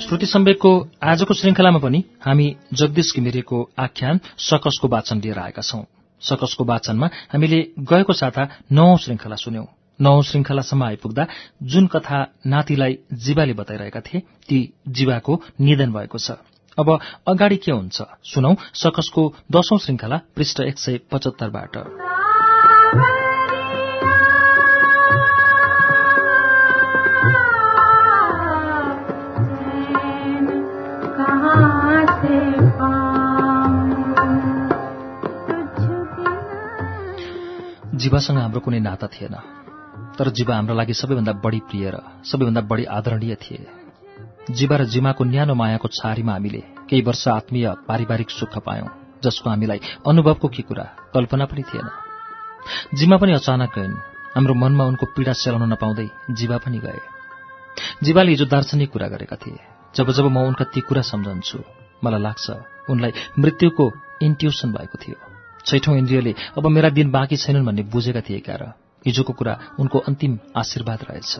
श्रुति सम्वेकको आजको श्रृङ्खलामा पनि हामी जगदीश घिमिरेको आख्यान सकसको वाचन लिएर आएका छौं। सकसको वाचनमा हामीले गएको साता नौ श्रृङ्खला सुन्यौं। नौ श्रृङ्खलासम्म आइपुग्दा जुन कथा नातिलाई जीवाले बताइरहेका थिए ती जीवाको निधन भएको छ। अब अगाडि के हुन्छ? सुनौ सकसको दशौं श्रृङ्खला पृष्ठ एक सय पचहत्तरबाट। जीवासँग हाम्रो कुनै नाता थिएन। तर जीवा हाम्रो लागि सबैभन्दा बढी प्रिय र सबैभन्दा बढी आदरणीय थिए। जीवा र जिमाको न्यानो मायाको छारीमा हामीले केही वर्ष आत्मीय पारिवारिक सुख पायौं जसको हामीलाई अनुभवको के कुरा कल्पना पनि थिएन। जिमा पनि अचानक गइन् हाम्रो मनमा उनको पीडा सेलाउन नपाउँदै जीवा पनि गए। जीवाले हिजो दार्शनिक कुरा गरेका थिए। जब जब म उनका ती कुरा सम्झन्छु मलाई लाग्छ उनलाई मृत्युको इन्ट्युसन भएको थियो। छैठौं इन्द्रियले अब मेरा दिन बाँकी छैनन् भन्ने बुझेका थिए क्या र हिजोको कुरा उनको अन्तिम आशीर्वाद रहेछ।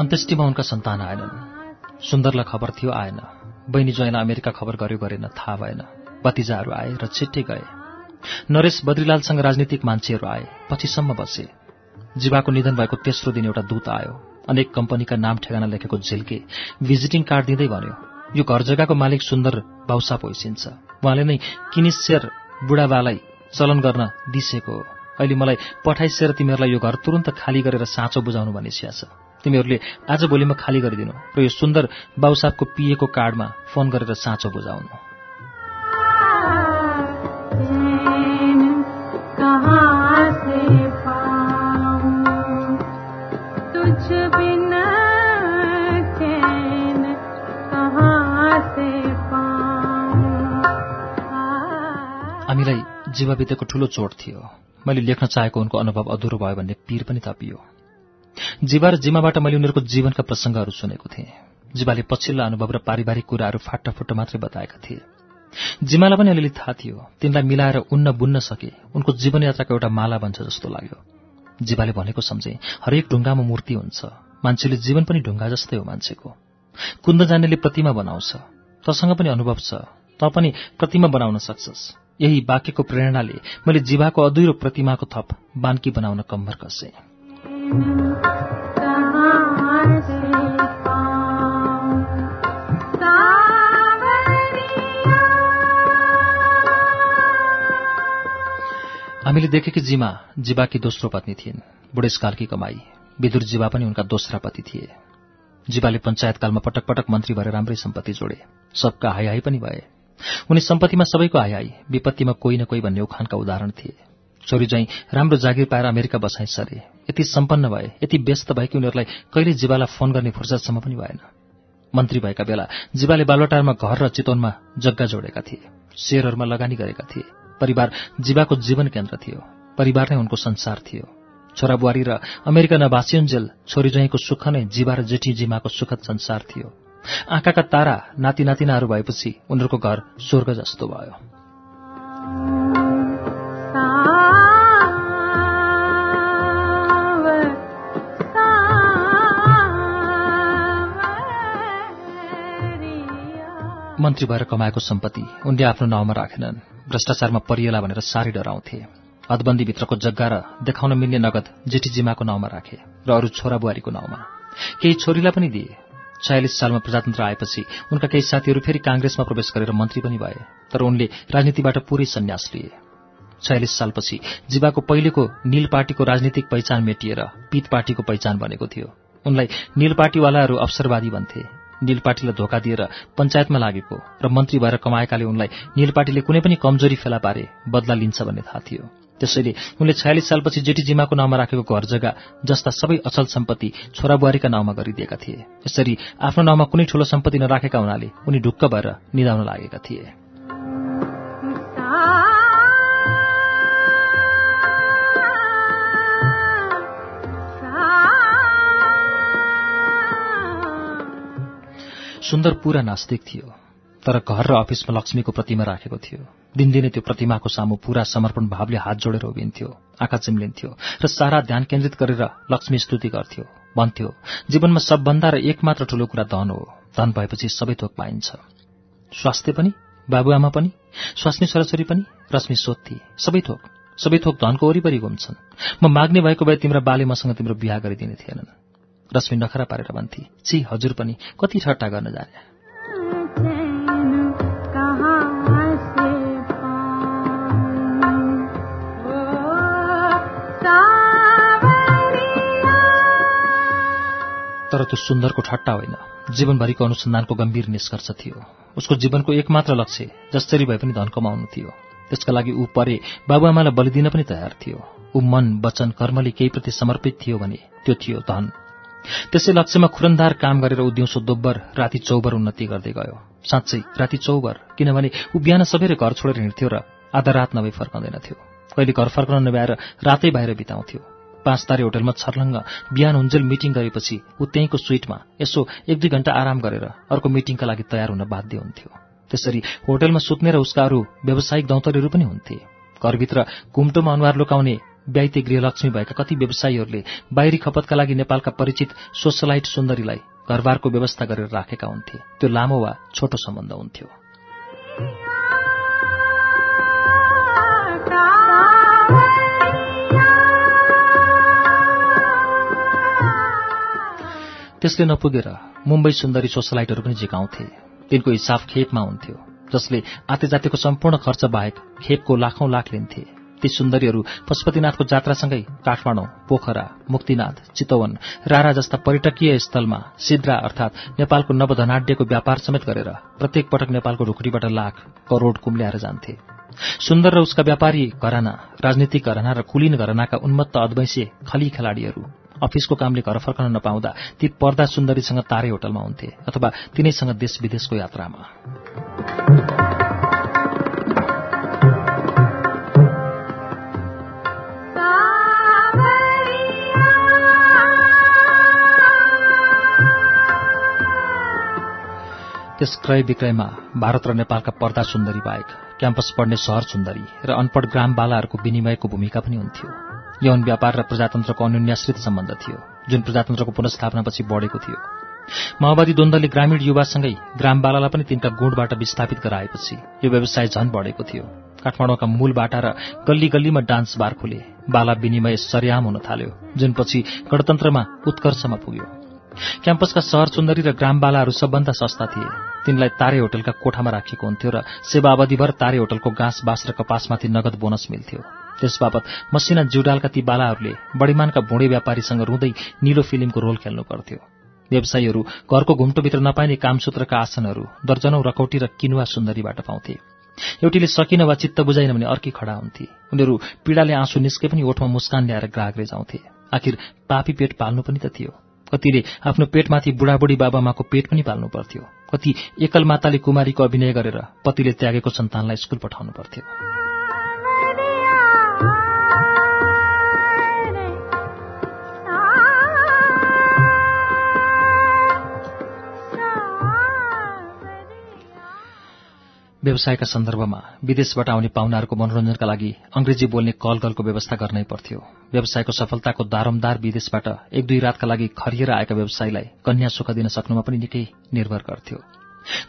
अन्त्येष्टिमा उनका सन्तान आएनन्। सुन्दरलाई खबर थियो आएन। बहिनी ज्वाइँलाई अमेरिका खबर गर्यो गरेन थाहा भएन। भतिजाहरू आए र छिट्टै गए। नरेश बद्रीलालसँग राजनीतिक मान्छेहरू आए पछिसम्म बसे। जीवाको निधन भएको तेस्रो दिन एउटा दूत आयो। अनेक कम्पनीका नाम ठेगाना लेखेको झिल्के भिजिटिङ कार्ड दिँदै भन्यो यो घर जग्गाको मालिक सुन्दर बाउसाप होइसिन्छ उहाँले नै किनिसेर बुढाबालाई चलन गर्न दिसेको हो। अहिले मलाई पठाइसेर तिमीहरूलाई यो घर तुरन्त खाली गरेर साँचो बुझाउनु भनिसिया छ। तिमीहरूले आज भोलिमा खाली गरिदिनु र यो सुन्दर बाउसापको पिएको कार्डमा फोन गरेर साँचो बुझाउनु। जीवा बितेको ठूलो चोट थियो। मैले लेख्न चाहेको उनको अनुभव अधुरो भयो भन्ने पीर पनि थपियो जीवा र जिमाबाट मैले उनीहरूको जीवनका प्रसङ्गहरू सुनेको थिएँ। जीवाले पछिल्ला अनुभव र पारिवारिक कुराहरू फाटाफुट्टो मात्रै बताएका थिए। जिमालाई पनि अलिअलि थाहा थियो। तिनलाई मिलाएर उन्न बुन्न सके उनको जीवनयात्राको एउटा माला बन्छ जस्तो लाग्यो। जीवाले भनेको सम्झे हरेक ढुङ्गामा मूर्ति हुन्छ। मान्छेले जीवन पनि ढुङ्गा जस्तै हो मान्छेको। कुन्द जान्नेले प्रतिमा बनाउँछ। तसँग पनि अनुभव छ। त पनि प्रतिमा बनाउन सक्छस्। यही वाक्यको प्रेरणाले मैले जीवाको अधुरो प्रतिमाको थप बान्की बनाउन कम्मर कसेँ। हामीले देखेकी जिमा जीवाकी दोस्रो पत्नी थिइन्। बुढेसकालकी कमाई विदुर जीवा पनि उनका दोस्रा पति थिए। जीवाले पञ्चायतकालमा पटक पटक मन्त्री भएर राम्रै सम्पत्ति जोडे। सबका हाई हाई पनि भए। उनी सम्पत्तिमा सबैको हाई हाई विपत्तिमा कोही न कोही भन्ने उखानका उदाहरण थिए। छोरी चाहिँ राम्रो जागिर पाएर अमेरिका बसाइ सरे। यति सम्पन्न भए यति व्यस्त भए कि उनीहरूलाई कहिले जीवालाई फोन गर्ने फुर्सदसम्म पनि भएन। मन्त्री भएका बेला जीवाले बालोटारमा घर र चितवनमा जग्गा जोडेका थिए। शेयरहरूमा लगानी गरेका थिए। परिवार जीवाको जीवन केन्द्र थियो। परिवार नै उनको संसार थियो। छोराबुहारी र अमेरिका नभासियुन्जेल छोरी ज्वाइँको सुख नै जीवा र जेठी जिमाको सुखद संसार थियो। आँखाका तारा नाति नातिनाहरू भएपछि उनीहरूको घर स्वर्ग जस्तो भयो। मन्त्री भएर कमाएको सम्पत्ति उनले आफ्नो नाउँमा राखेनन्। भ्रष्टाचारमा परिएला भनेर साह्रै डराउँथे। हदबन्दीभित्रको जग्गा र देखाउन मिल्ने नगद जेठीजिमाको नाउँमा राखे र अरू छोरा बुहारीको नाउँमा। केही छोरीलाई पनि दिए। छयालिस सालमा प्रजातन्त्र आएपछि उनका केही साथीहरू फेरि काङ्ग्रेसमा प्रवेश गरेर मन्त्री पनि भए तर उनले राजनीतिबाट पूरै सन्यास लिए। छयालिस सालपछि जीवाको पहिलेको नील पार्टीको राजनीतिक पहिचान मेटिएर पीत पार्टीको पहिचान बनेको थियो। उनलाई नीलपाटीवालाहरू अवसरवादी भन्थे। नीलपाटीलाई धोका दिएर पञ्चायतमा लागेको र मन्त्री भएर कमाएकाले उनलाई नीलपाटीले कुनै पनि कमजोरी फेला पारे बदला लिन्छ भन्ने थाहा थियो। त्यसैले उनले छयालिस सालपछि जेठी जिमाको नाउँमा राखेको घर जग्गा जस्ता सबै अचल सम्पत्ति छोराबुहारीका नाउँमा गरिदिएका थिए। यसरी आफ्नो नाउँमा कुनै ठूलो सम्पत्ति नराखेका हुनाले उनी ढुक्क भएर निधाउन लागेका थिए। सुन्दर पूरा नास्तिक थियो। तर घर र अफिसमा लक्ष्मीको प्रतिमा राखेको थियो। दिनदिनै त्यो प्रतिमाको सामु पूरा समर्पण भावले हात जोडेर उभिन्थ्यो आँखा चिम्लिन्थ्यो र सारा ध्यान केन्द्रित गरेर लक्ष्मी स्तुति गर्थ्यो। भन्थ्यो जीवनमा सबभन्दा र एकमात्र ठूलो कुरा धन हो। धन भएपछि सबै थोक पाइन्छ। स्वास्थ्य पनि बाबुआमा पनि स्वास्नी छोराछोरी पनि रश्मि सोध्थे सबै थोक। सबै थोक धनको वरिपरि घुम्छन्। म माग्ने भएको भए तिम्रो बाले मसँग तिम्रो बिहा गरिदिने थिएनन्। रश्मि नखरा पारेर भन्थे छि हजुर पनि कति ठट्टा गर्न जाने? तर त्यो सुन्दरको ठट्टा होइन। जीवनभरिको अनुसन्धानको गम्भीर निष्कर्ष थियो। उसको जीवनको एकमात्र लक्ष्य जसरी भए पनि धन कमाउनु थियो। त्यसका लागि ऊ परे बाबुआमालाई बलिदिन पनि तयार थियो। ऊ मन वचन कर्मले केही प्रति समर्पित थियो भने त्यो थियो धन। त्यसै लक्ष्यमा खुरन्दार काम गरेर ऊ दिउँसो दोब्बर राति चौबर उन्नति गर्दै गयो। साँच्चै राति चौबर किनभने ऊ बिहान सबैले घर छोडेर हिँड्थ्यो र आधा रात नभई फर्काउँदैनथ्यो कहिले घर फर्काउन नभ्याएर रातै बाहिर बिताउँथ्यो। पाँच तारे होटलमा छर्लङ्ग बिहान हुन्जेल मिटिङ गरेपछि ऊ त्यहीँको स्विटमा यसो एक दुई घण्टा आराम गरेर अर्को मिटिङका लागि तयार हुन बाध्य हुन्थ्यो। त्यसरी होटलमा सुत्ने र उसका अरू व्यावसायिक दौतरीहरू पनि हुन्थे। घरभित्र कुम्टोमा अनुहार लुकाउने व्याइते गृहलक्ष्मी भएका कति व्यवसायीहरूले बाहिरी खपतका लागि नेपालका परिचित सोसलाइट सुन्दरीलाई घरबारको व्यवस्था गरेर राखेका हुन्थे। त्यो लामो वा छोटो सम्बन्ध हुन्थ्यो। त्यसले नपुगेर मुम्बई सुन्दरी सोसलाइटहरू पनि झिकाउँथे तिनको हिसाब खेपमा हुन्थ्यो जसले आते जातिको सम्पूर्ण खर्च बाहेक खेपको लाखौं लाख लिन्थे। ती सुन्दरीहरू पशुपतिनाथको जात्रासँगै काठमाडौँ पोखरा मुक्तिनाथ चितवन रारा जस्ता पर्यटकीय स्थलमा सिद्रा अर्थात नेपालको नवधनाड्यको व्यापार समेत गरेर प्रत्येक पटक नेपालको ढुकुरीबाट लाख करोड कुम्ल्याएर जान्थे। सुन्दर र उसका व्यापारी घराना राजनीतिक घराना र कुलीन घरानाका उन्मत्त अद्वैंसे खली खेलाडीहरू। अफिसको कामले घर फर्कन नपाउँदा ती पर्दा सुन्दरीसँग तारे होटलमा हुन्थे अथवा तिनैसँग देश विदेशको यात्रामा। त्यस क्रय विक्रयमा भारत र नेपालका पर्दा सुन्दरी बाहेक क्याम्पस पढ्ने सहर सुन्दरी र अनपढ ग्रामबालाहरूको विनिमयको भूमिका पनि हुन्थ्यो। यौन व्यापार र प्रजातन्त्रको अन्योन्याश्रित सम्बन्ध थियो जुन प्रजातन्त्रको पुनस्थापनापछि बढेको थियो। माओवादी द्वन्द्वले ग्रामीण युवासँगै ग्रामबालालाई पनि तिनका गुणबाट विस्थापित गराएपछि यो व्यवसाय झन बढेको थियो। काठमाडौँका मूल बाटा र गल्ली गल्लीमा डान्स बार खुले। बाला विनिमय सर्याम हुन थाल्यो जुन पछि गणतन्त्रमा उत्कर्षमा पुग्यो। क्याम्पसका सहर सुन्दरी र ग्रामबालाहरू सबभन्दा सस्ता थिए। तिनलाई तारे होटलका कोठामा राखिएको हुन्थ्यो र सेवा अवधिभर तारे होटलको घाँस बाँस र कपासमाथि नगद बोनस मिल्थ्यो। त्यसबापत मसिना जिउडालका ती बालाहरूले बढीमानका भुँडे व्यापारीसँग रुँदै निलो फिल्मको रोल खेल्नु पर्थ्यो। व्यवसायीहरू घरको घुम्टोभित्र नपाइने कामसूत्रका आसनहरू दर्जनौ रकौटी र किनुवा सुन्दरीबाट पाउँथे। एउटीले सकिन वा चित्त बुझाइन भने अर्की खडा हुन्थे। उनीहरू पीडाले आँसु निस्के पनि ओठमा मुस्कान ल्याएर ग्राहक जाउँथे। आखिर पापी पेट पाल्नु पनि त थियो। कतिले आफ्नो पेटमाथि बुढाबुढी बाबामाको पेट पनि पाल्नु पर्थ्यो। कति एकल माताले कुमारीको अभिनय गरेर पतिले त्यागेको सन्तानलाई स्कूल पठाउनु पर्थ्यो। व्यवसायका सन्दर्भमा विदेशबाट आउने पाहुनाहरूको मनोरञ्जनका लागि अंग्रेजी बोल्ने कल गलको व्यवस्था गर्नै पर्थ्यो। व्यवसायको सफलताको दारमदार विदेशबाट एक दुई रातका लागि खरिएर आएका व्यवसायीलाई कन्या सुख दिन सक्नुमा पनि निकै निर्भर गर्थ्यो।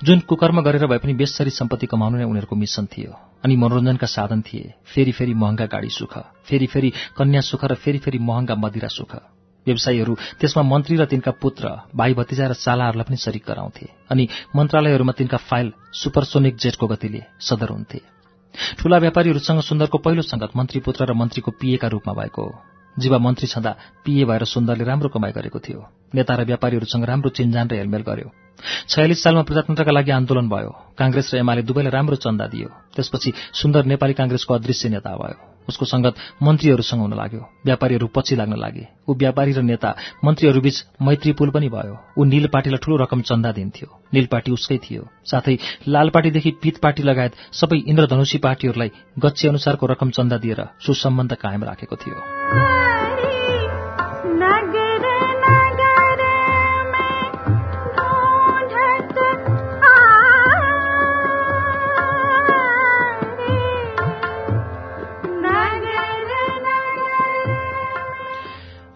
जुन कुकर्म गरेर भए पनि बेसरी सम्पत्ति कमाउनु नै उनीहरूको मिशन थियो। अनि मनोरञ्जनका साधन थिए। फेरि फेरि महँगा गाडी सुख। फेरि फेरि कन्या सुख र फेरि फेरि महँगा मदिरा सुख। व्यवसायीहरू त्यसमा मन्त्री र तिनका पुत्र भाइ भतिजा र चालाहरूलाई पनि सरिक गराउँथे अनि मन्त्रालयहरूमा तिनका फाइल सुपरसोनिक जेटको गतिले सदर हुन्थे। ठूला व्यापारीहरूसँग सुन्दरको पहिलो संगत मन्त्री पुत्र र मन्त्रीको पिएका रूपमा भएको। हो जीवा मन्त्री छँदा पिए भएर सुन्दरले राम्रो कमाइ गरेको थियो। नेता र व्यापारीहरूसँग राम्रो चिन्जान र हेलमेल गर्यो। छयालिस सालमा प्रजातन्त्रका लागि आन्दोलन भयो। काङ्ग्रेस र एमाले दुवैलाई राम्रो चन्दा दियो। त्यसपछि सुन्दर नेपाली काङ्ग्रेसको अदृश्य नेता भयो। उसको संगत मन्त्रीहरूसँग हुन लाग्यो। व्यापारीहरू पछि लाग्न लागे। ऊ व्यापारी र नेता मन्त्रीहरूबीच मैत्रीपुल पनि भयो। ऊ नील पार्टीलाई ठूलो रकम चन्दा दिन्थ्यो। नील पार्टी उसकै थियो। साथै लाल पार्टीदेखि पित पार्टी लगायत सबै इन्द्रधनुषी पार्टीहरूलाई गच्छे अनुसारको रकम चन्दा दिएर सुसम्बन्ध कायम राखेको थियो।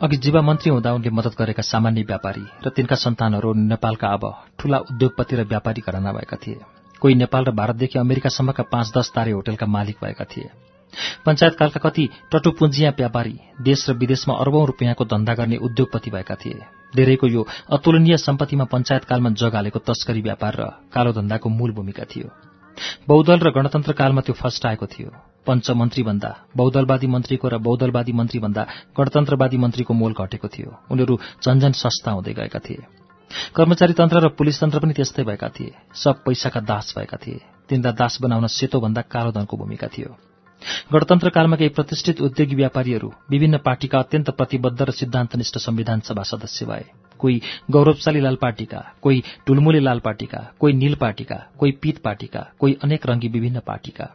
अघि जीवा मन्त्री हुँदा उनले मद्दत गरेका सामान्य व्यापारी र तिनका सन्तानहरू नेपालका अब ठूला उद्योगपति र व्यापारी घराना भएका थिए। कोही नेपाल र भारतदेखि अमेरिकासम्मका पाँच दस तारे होटलका मालिक भएका थिए। पञ्चायतकालका कति टटुपुञ्जिया व्यापारी देश र विदेशमा अरबौं रूपियाँको धन्दा गर्ने उद्योगपति भएका थिए। धेरैको यो अतुलनीय सम्पत्तिमा पञ्चायतकालमा जगालेको तस्करी व्यापार र कालो धन्दाको मूल भूमिका थियो। बहुदल र गणतन्त्रकालमा त्यो फर्स्ट आएको थियो। पञ्चमन्त्री भन्दा बहुदलवादी मन्त्रीको र बहुदलवादी मन्त्री भन्दा गणतन्त्रवादी मन्त्रीको मोल घटेको थियो। उनीहरू झन्झन सस्ता हुँदै गएका थिए। कर्मचारी तन्त्र र पुलिस तन्त्र पनि त्यस्तै भएका थिए। सब पैसाका दास भएका थिए। तिनलाई दास बनाउन सेतोभन्दा कालो धनको भूमिका थियो। गणतन्त्रकालमा केही प्रतिष्ठित उद्योगी व्यापारीहरू विभिन्न पार्टीका अत्यन्त प्रतिबद्ध र सिद्धान्तनिष्ठ संविधान सभा सदस्य भए। कोही गौरवशाली लाल पार्टीका कोही टुलमुले लाल पार्टीका कोही नील पार्टीका कोही पीत पार्टीका कोही अनेक रंगी विभिन्न पार्टीका।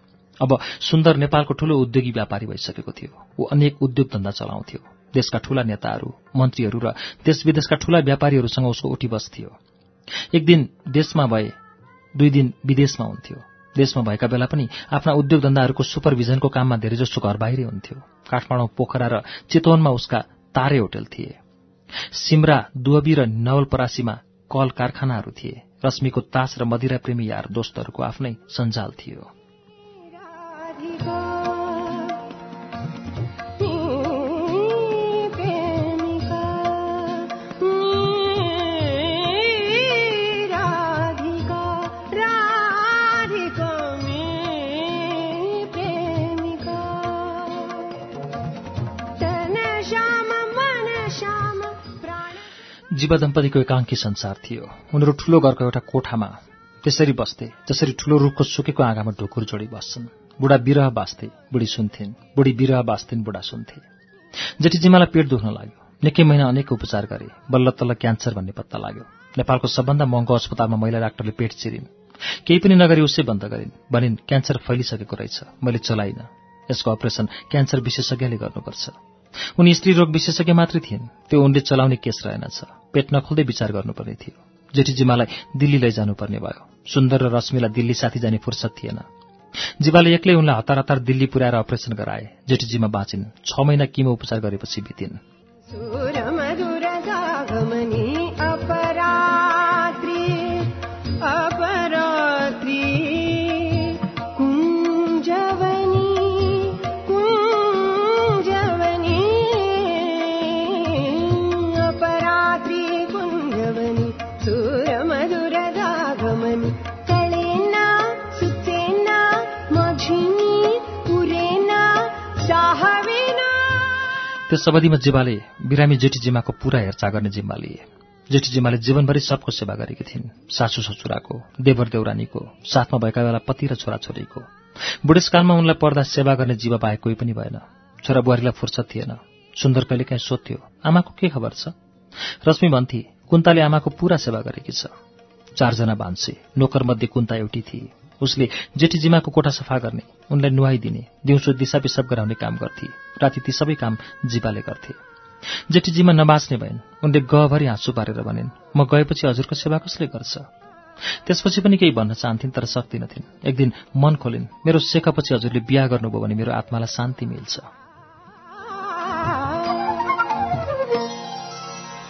अब सुन्दर नेपालको ठूलो उद्योगी व्यापारी भइसकेको थियो। ऊ अनेक उद्योग धन्दा चलाउँथ्यो। देशका ठूला नेताहरू मन्त्रीहरू र देश विदेशका ठूला व्यापारीहरूसँग उसको उठीबस थियो। एक दिन देशमा भए दुई दिन विदेशमा हुन्थ्यो। देशमा भएका बेला पनि आफ्ना उद्योग धन्दाहरूको सुपरभिजनको काममा धेरैजसो घर बाहिरै हुन्थ्यो। काठमाडौँ पोखरा र चितवनमा उसका तारे होटल थिए। सिमरा दुवबी र नवलपरासीमा कल कारखानाहरू थिए। रश्मिको तास र मदिरा प्रेमी यार दोस्तहरूको आफ्नै सञ्जाल थियो। जीवा दम्पतिको एकाङ्की संसार थियो। उनीहरू ठूलो घरको एउटा कोठामा त्यसरी बस्थे जसरी ठूलो रूखको सुकेको आँगामा ढुकुर जोडी बस्छन्। बुढा बिरह बाँच्थे बुढी सुन्थिन्। बुढी बिरह बाँच्थिन् बुढा सुन्थे। जेठीजिमालाई पेट दुख्न लाग्यो निकै महिना अनेक उपचार गरे बल्ल तल्ल क्यान्सर भन्ने पत्ता लाग्यो। नेपालको सबभन्दा महँगो अस्पतालमा महिला डाक्टरले पेट चिरिन्। केही पनि नगरी उसै बन्द गरिन्। भनिन् क्यान्सर फैलिसकेको रहेछ मैले चलाइन। यसको अपरेसन क्यान्सर विशेषज्ञले गर्नुपर्छ। उनी स्त्री रोग विशेषज्ञ मात्रै थिइन्। त्यो उनले चलाउने केस रहेनछ। पेट नखोल्दै विचार गर्नुपर्ने थियो। जेठीजिमालाई दिल्ली लैजानुपर्ने भयो। सुन्दर र रश्मिलाई दिल्ली साथी जाने फुर्सद थिएन। जीवाले एक्लै उनलाई हतार हतार दिल्ली पुर्याएर अपरेसन गराए। जेठीजीमा बाँचिन्। छ महिना किमो उपचार गरेपछि बितिन्। त्यस अवधिमा जीवाले बिरामी जेठीजिमाको पूरा हेरचाह गर्ने जिम्मा लिए। जेठीजिमाले जीवनभरि सबको सेवा गरेकी थिइन्। सासू ससुराको देवर देउरानीको साथमा भएका बेला पति र छोराछोरीको बुढेसकालमा उनलाई पर्दा सेवा गर्ने जीवा बाहेक कोही पनि भएन। छोरा बुहारीलाई फुर्सद थिएन। सुन्दर कहिले काहीँ सोध्थ्यो आमाको के खबर छ? रश्मि भन्थे कुन्ताले आमाको पूरा सेवा गरेकी छ। चारजना भान्से नोकरमध्ये कुन्ता एउटी थिए उसले जेठीजिमाको कोठा सफा गर्ने उनलाई नुहाइदिने दिउँसो दिशा पिसाब गराउने काम गर्थे राति ती सबै काम जिबाले गर्थे। जेठीजीमा नबाच्ने भइन् उनले गहभरि हाँसु पारेर भनिन् म गएपछि हजुरको सेवा कसले गर्छ? त्यसपछि पनि केही भन्न चाहन्थिन् तर सक्दिनथिन्। एक दिन मन खोलिन् मेरो सेकापछि हजुरले बिहा गर्नुभयो भने मेरो आत्मालाई शान्ति मिल्छ।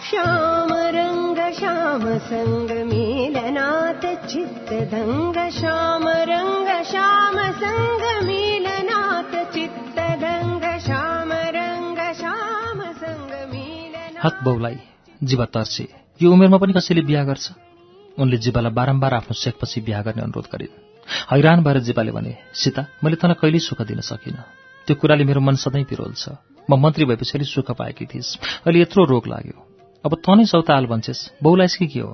श्याम रङ्ग श्याम सङ्ग। चित्तदङ्ग श्याम रङ्ग श्याम सङ्ग मिलनाथ चित्तदङ्ग श्याम रङ्ग श्याम सङ्ग मिलन हात बौलाई जीवा तर्से। यो उमेरमा पनि कसैले बिहा गर्छ? उनले जीवालाई बारम्बार आफ्नो सेकपछि बिहा गर्ने अनुरोध गरिन्। हैरान भएर जीवाले भने सीता मैले तँलाई कहिल्यै सुख दिन सकिनँ। त्यो कुराले मेरो मन सधैँ पिरोल्छ। म मन्त्री भएपछि सुख पाएकी थिइस्। अहिले यत्रो रोग लाग्यो। अब त नै सौता हाल भन्छेस् बहुलाइस् कि के हो?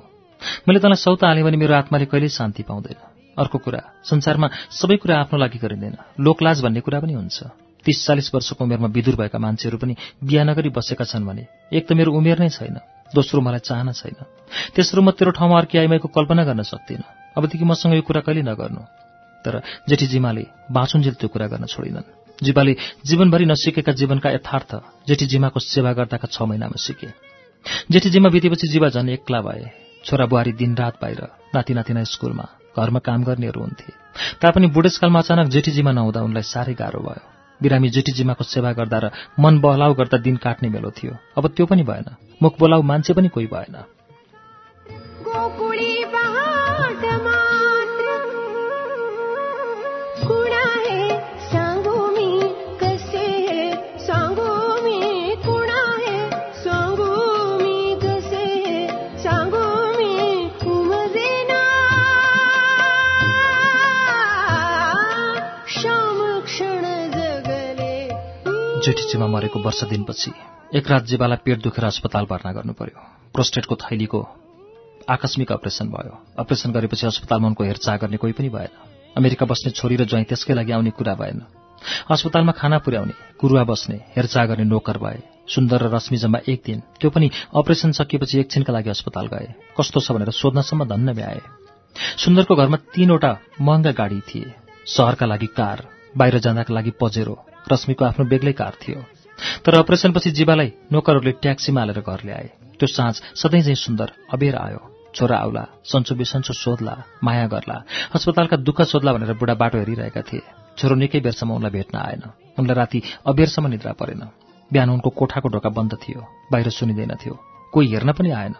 मैले तँलाई सौता हालेँ भने मेरो आत्माले कहिल्यै शान्ति पाउँदैन। अर्को कुरा संसारमा सबै कुरा आफ्नो लागि गरिँदैन। लोकलाज भन्ने कुरा पनि हुन्छ। तीस चालिस वर्षको उमेरमा विदुर भएका मान्छेहरू पनि बिहा नगरी बसेका छन् भने एक त मेरो उमेर नै छैन दोस्रो मलाई चाहना छैन। तेस्रो म तेरो ठाउँमा अर्की आइमाईको कल्पना गर्न सक्दिनँ। अबदेखि मसँग यो कुरा कहिले नगर्नु। तर जेठी जिमाले बाँचुन्जेल त्यो कुरा गर्न छोडिनन्। जिबाले जीवनभरि नसिकेका जीवनका यथार्थ जेठी जिमाको सेवा गर्दाका छ महिनामा सिके। जेठी जिमा बितेपछि जीवा झन् एक्ला भए। छोरा बुहारी दिनरात बाहिर नाति नातिना स्कुलमा घरमा काम गर्नेहरू हुन्थे। तापनि बुढेसकालमा अचानक जेठीजीमा नहुँदा उनलाई साह्रै गाह्रो भयो। बिरामी जेठीजीमाको सेवा गर्दा र मन बहलाउ गर्दा दिन काट्ने मेलो थियो। अब त्यो पनि भएन। मुख बोलाउ मान्छे पनि कोही भएन। जेठीजीमा मरेको वर्ष दिनपछि एक रात जीवालाई पेट दुखेर अस्पताल भर्ना गर्नु पर्यो प्रोस्टेटको थैलीको आकस्मिक अपरेसन भयो। अपरेसन गरेपछि अस्पतालमा उनको हेरचाह गर्ने कोही पनि भएन। अमेरिका बस्ने छोरी र ज्वाइँ त्यसकै लागि आउने कुरा भएन। अस्पतालमा खाना पुर्याउने गुरुवा बस्ने हेरचाह गर्ने नोकर भए। सुन्दर र रश्मि जम्मा एक दिन त्यो पनि अपरेसन सकिएपछि एकछिनका लागि अस्पताल गए। कस्तो छ भनेर सोध्नसम्म धन्न भ्याए। सुन्दरको घरमा तीनवटा महँगा गाडी थिए। सहरका लागि कार बाहिर जाँदाका लागि पजेरो रश्मिको आफ्नो बेग्लै कार थियो। तर अपरेसनपछि जीवालाई नोकरहरूले ट्याक्सीमा हालेर घर ल्याए त्यो साँझ सधैँ चाहिँ सुन्दर अबेर आयो। छोरा आउला सन्चो बिसन्चो सोध्ला माया गर्ला। अस्पतालका दुःख सोध्ला भनेर बुढा बाटो हेरिरहेका थिए। छोरो निकै बेरसम्म उनलाई भेट्न आएन। उनलाई राति अबेरसम्म निद्रा परेन। बिहान उनको कोठाको ढोका बन्द थियो बाहिर सुनिँदैन थियो। कोही हेर्न पनि आएन।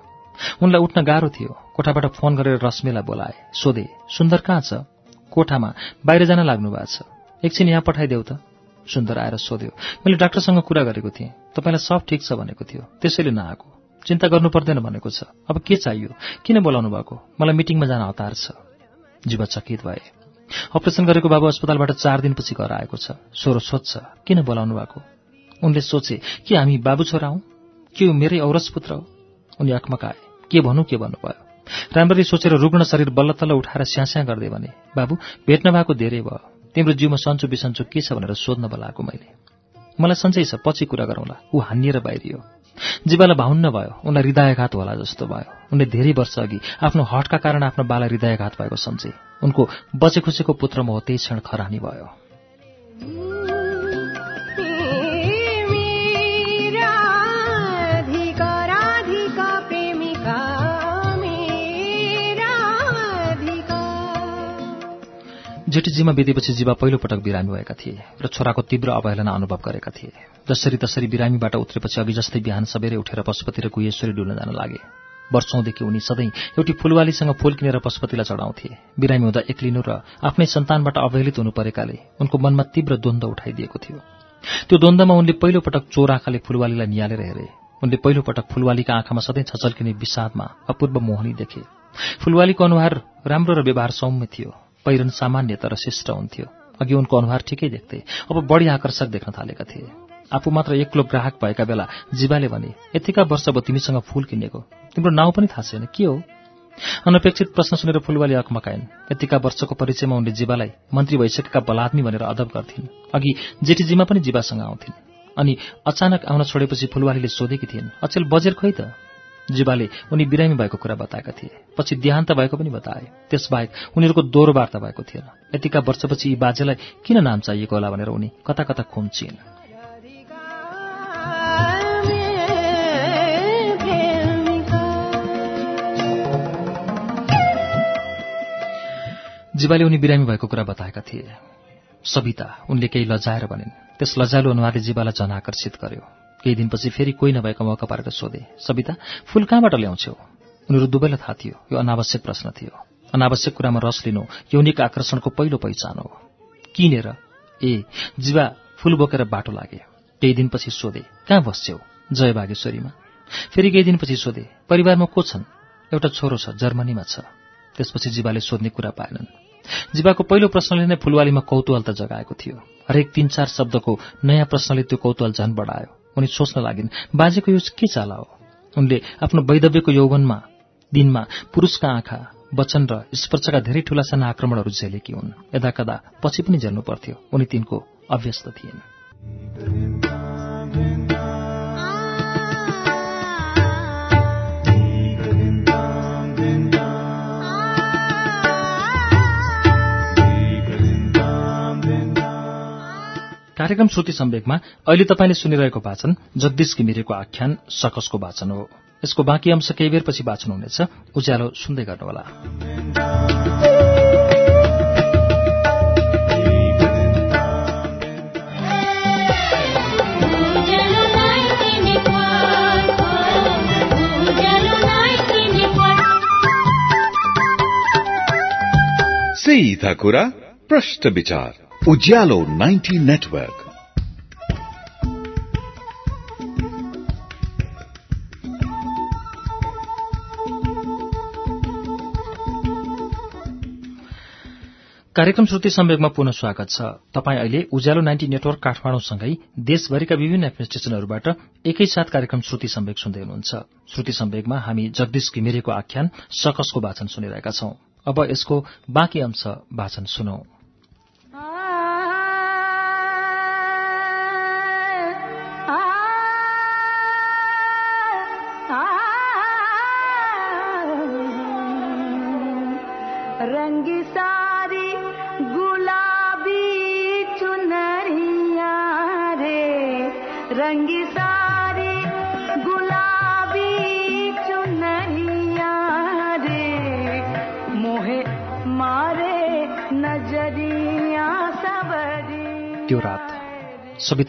उनलाई उठ्न गाह्रो थियो। कोठाबाट फोन गरेर रश्मिलाई बोलाए सोधे सुन्दर कहाँ छ? कोठामा बाहिर जान लाग्नु भएको छ। एकछिन यहाँ पठाइदेऊ त। सुन्दर आएर सोध्यो मैले डाक्टरसँग कुरा गरेको थिएँ। तपाईँलाई सब ठिक छ भनेको थियो। त्यसैले नआएको। चिन्ता गर्नु पर्दैन भनेको छ। अब के चाहियो? किन बोलाउनु भएको? मलाई मिटिङमा जान हतार छ। जीवा चकित भए। अपरेसन गरेको बाबु अस्पतालबाट चार दिनपछि घर आएको छ। सोरो सोध्छ किन बोलाउनु भएको? उनले सोचे कि हामी बाबु छोरा हौ? के हो मेरै औरस पुत्र हो? उनी अकमकाए के भनौँ के भन्नुभयो? राम्ररी सोचेर रुग्ण शरीर बल्ल तल्ल उठाएर स्यास्या गर्दै भने बाबु भेट्न भएको धेरै भयो। तिम्रो जिउमा सन्चो बिसन्चो के छ भनेर सोध्न बोलाएको मैले। मलाई सन्चै छ पछि कुरा गरौँला। ऊ हानिएर बाहिरियो। जीवालाई भाउन्न भयो उनलाई हृदयघात होला जस्तो भयो। उनले धेरै वर्ष अघि आफ्नो हटका कारण आफ्नो बाला हृदयघात भएको सम्झे उनको बचे खुसेको पुत्रमा हो त्यही क्षण खरानी भयो। जेठीजीमा बितेपछि जीवा पहिलो पटक बिरामी भएका थिए र छोराको तीव्र अवहेलना अनुभव गरेका थिए। जसरी तसरी बिरामीबाट उत्रेपछि अघि जस्तै बिहान सबेरै उठेर पशुपति र गुहेश्वरी डुल्न जान लागे। वर्षौंदेखि उनी सधैँ एउटी फुलवालीसँग फूल किनेर पशुपतिलाई चढाउँथे। बिरामी हुँदा एक्लिनु र आफ्नै सन्तानबाट अवहेलित हुनु परेकाले उनको मनमा तीव्र द्वन्द्व उठाइदिएको थियो। त्यो द्वन्द्वमा उनले पहिलो पटक चोर आँखाले फुलवालीलाई निहालेर हेरे। उनले पहिलो पटक फुलवालीका आँखामा सधैँ छचल्किने विषादमा अपूर्व मोहनी देखे। फुलवालीको अनुहार राम्रो र व्यवहार सौम्य थियो। पहिरन सामान्य तर शिष्ट हुन्थ्यो। अघि उनको अनुहार ठिकै देख्थे। अब बढी आकर्षक देख्न थालेका थिए। आफू मात्र एक्लो ग्राहक भएका बेला जीवाले भने यतिका वर्ष भयो तिमीसँग फूल किनेको। तिम्रो नाउँ पनि थाहा छैन के हो? अनपेक्षित प्रश्न सुनेर फुलवाली अकमकाइन् यतिका वर्षको परिचयमा उनले जीवालाई मन्त्री भइसकेका बलादमी भनेर अदब गर्थिन्। अघि जेठीजीमा पनि जीवासँग आउँथिन्। अनि अचानक आउन छोडेपछि फुलवालीले सोधेकी थिइन् अचेल बजेर खोइ त? जीवाले उनी बिरामी भएको कुरा बताएका थिए। पछि देहान्त भएको पनि बताए। त्यसबाहेक उनीहरूको दोहोरो वार्ता भएको थिएन। यतिका वर्षपछि यी बाजेलाई किन नाम चाहिएको होला भनेर उनी कता कता खुम्चिन्। जीवाले उनी बिरामी भएको कुरा बताएका थिए। सविता उनले केही लजाएर भनिन्। त्यस लजालु अनुहारले जीवालाई झन आकर्षित गर्यो। केही दिनपछि फेरि कोही नभएको मौका पारेर सोधे सविता फूल कहाँबाट ल्याउँछौ? उनीहरू दुवैलाई थाहा थियो यो अनावश्यक प्रश्न थियो। अनावश्यक कुरामा रस लिनु यौनिक आकर्षणको पहिलो पहिचान हो। किनेर ए जीवा फूल बोकेर बाटो लागे। केही दिनपछि सोधे कहाँ बस्छौ? जय बागेश्वरीमा। फेरि केही दिनपछि सोधे परिवारमा को छन्? एउटा छोरो छ जर्मनीमा छ। त्यसपछि जीवाले सोध्ने कुरा पाएनन्। जीवाको पहिलो प्रश्नले नै फुलवालीमा कौतूहल त जगाएको थियो। हरेक तीन चार शब्दको नयाँ प्रश्नले त्यो कौतूहल झन बढायो। उनी सोच्न लागिन्। बाजेको यो के चाला हो? उनले आफ्नो वैधव्यको यौवनमा दिनमा पुरुषका आँखा वचन र स्पर्शका धेरै ठूला साना आक्रमणहरू झेलेकी हुन्। यदाकदा पछि पनि झेल्नु पर्थ्यो। उनी तिनको अभ्यस्त थिइन् कार्यक्रम श्रुति सम्वेकमा अहिले तपाईँले सुनिरहेको वाचन जगदीश घिमिरेको आख्यान सकसको वाचन हो। यसको बाँकी अंश केही बेरपछि वाचन हुनेछ। उज्यालो सुन्दै गर्नुहोला। सीधा कुरा प्रश्न विचार उज्यालो 90 नेटवर्क। कार्यक्रम श्रुति सम्वेकमा पुनः स्वागत छ। तपाईँ अहिले उज्यालो नाइन्टी नेटवर्क काठमाडौँसँगै देशभरिका विभिन्न एफएम एकैसाथ कार्यक्रम श्रुति सम्वेक सुन्दै हुनुहुन्छ। श्रुति सम्वेकमा हामी जगदीश घिमिरेको आख्यान सकसको वाचन सुनिरहेका छौं। अब यसको बाँकी अंश वाचन सुनौ।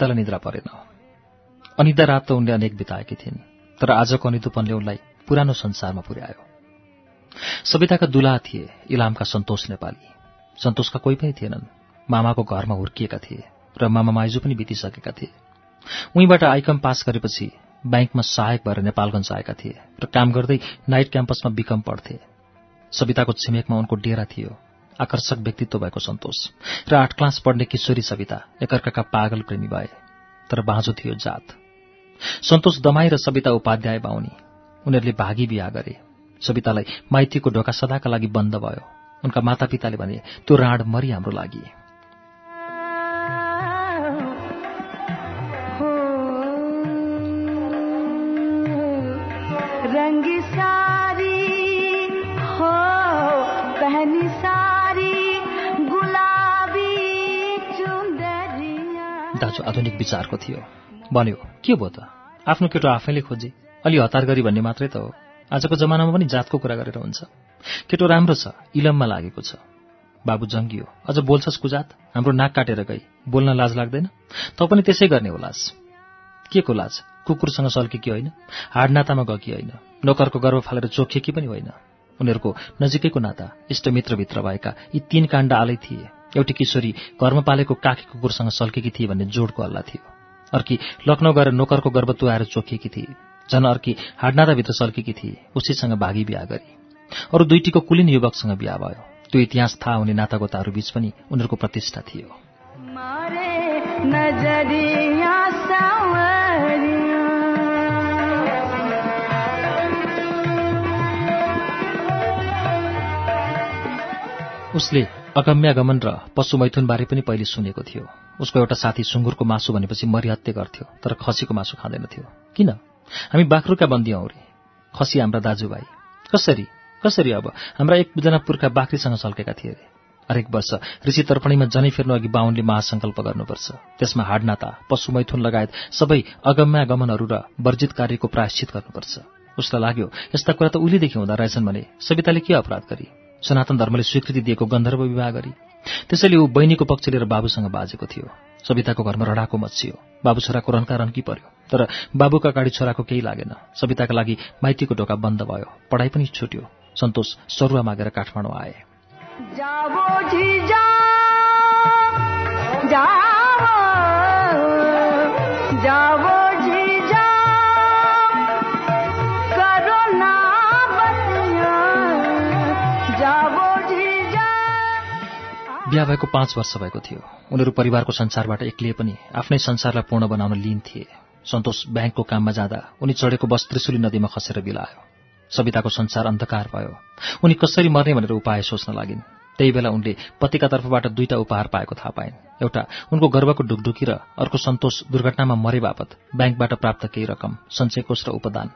सवितालाई निद्रा परेन। अनिदा रात त उनले अनेक बिताएकी थिइन् तर आजको अनिदोपनले उनलाई पुरानो संसारमा पुर्यायो। सविताका दुला थिए इलामका सन्तोष नेपाली। सन्तोषका कोही पनि थिएनन्। मामाको घरमा हुर्किएका थिए र मामा माइजू पनि बितिसकेका थिए। उहीँबाट आइकम पास गरेपछि ब्याङ्कमा सहायक भएर नेपालगञ्ज आएका थिए र काम गर्दै नाइट क्याम्पसमा बिकम पढ्थे। सविताको छिमेकमा उनको डेरा थियो। आकर्षक व्यक्तित्व भएको सन्तोष र आठ क्लास पढ्ने किशोरी सविता एकअर्काका पागल प्रेमी भए तर बाँझो थियो जात। सन्तोष दमाई र सविता उपाध्याय बाहुनी। उनीहरूले भागी बिहा गरे। सवितालाई माइतीको ढोका सदाका लागि बन्द भयो। उनका मातापिताले भने त्यो राँड मरि हाम्रो लागि। दाजु आधुनिक विचारको थियो। भन्यो के भयो त? आफ्नो केटो आफैले खोजे। अलि हतार गरी भन्ने मात्रै त हो। आजको जमानामा पनि जातको कुरा गरेर हुन्छ। केटो राम्रो छ इलममा लागेको छ। बाबु जङ्गियो अझ बोल्छस् कुजात? हाम्रो नाक काटेर गई। बोल्न लाज लाग्दैन? तँ पनि त्यसै गर्ने होलास। के को लाज? कुकुरसँग सल्केकी होइन हाडनातामा गएकी होइन नोकरको गर्व फालेर चोखिएकी पनि होइन। उनीहरूको नजिकैको नाता इष्टमित्रभित्र भएका यी तीन काण्ड आलै थिए। एउटी किशोरी घरमा पालेको काखी कुकुरसँग सल्केकी थिए भन्ने जोडको हल्ला थियो। अर्की लखनऊ गएर नोकरको गर्व तुहाएर चोखिएकी थिए। झन् अर्की हाडनाताभित्र सल्केकी थिए। उसैसँग भागी बिहा गरी। अरू दुईटीको कुलीन युवकसँग बिहा भयो। त्यो इतिहास थाहा हुने नातागोताहरू बीच पनि उनीहरूको प्रतिष्ठा थियो। उसले अगम्यागमन र पशु मैथुनबारे पनि पहिले सुनेको थियो। उसको एउटा साथी सुँगुरको मासु भनेपछि मरिहत्ते गर्थ्यो तर खसीको मासु खाँदैनथ्यो। किन? हामी बाख्रुका बन्दी हौ रे। खसी हाम्रा दाजुभाइ। कसरी? कसरी अब? हाम्रा एकजना पुर्खा बाख्रीसँग सल्केका थिए अरे हरेक वर्ष ऋषि तर्पणीमा जनै फेर्नु अघि बाहुनले महासङ्कल्प गर्नुपर्छ। त्यसमा हाडनाता पशु मैथुन लगायत सबै अगम्यागमनहरू र वर्जित कार्यको प्रायश्चित गर्नुपर्छ। उसलाई लाग्यो यस्ता कुरा त उहिलेदेखि हुँदा रहेछन् भने सविताले के अपराध गरी? सनातन धर्मले स्वीकृति दिएको गन्धर्व विवाह गरी। त्यसैले ऊ बहिनीको पक्ष लिएर बाबुसँग बाजेको थियो। सविताको घरमा रडाको मच्चियो बाबु छोराको रन्का रन्की पर्यो? तर बाबुका अगाडि छोराको केही लागेन। सविताका लागि माइतीको ढोका बन्द भयो। पढाइ पनि छुट्यो। सन्तोष सरुवा मागेर काठमाडौँ आए। जी बिहा भएको पाँच वर्ष भएको थियो। उनीहरू परिवारको संसारबाट एक्लिए पनि आफ्नै संसारलाई पूर्ण बनाउन लिन थिए। सन्तोष ब्याङ्कको काममा जाँदा उनी चढेको बस त्रिशुली नदीमा खसेर बिलायो। सविताको संसार अन्धकार भयो। उनी कसरी मर्ने भनेर उपाय सोच्न लागिन्। त्यही बेला उनले पतिका तर्फबाट दुईटा उपहार पाएको थाहा पाइन्। एउटा उनको गर्वको डुकडुकी र अर्को सन्तोष दुर्घटनामा मरे बापत ब्याङ्कबाट प्राप्त केही रकम सञ्चय कोष र उपदान।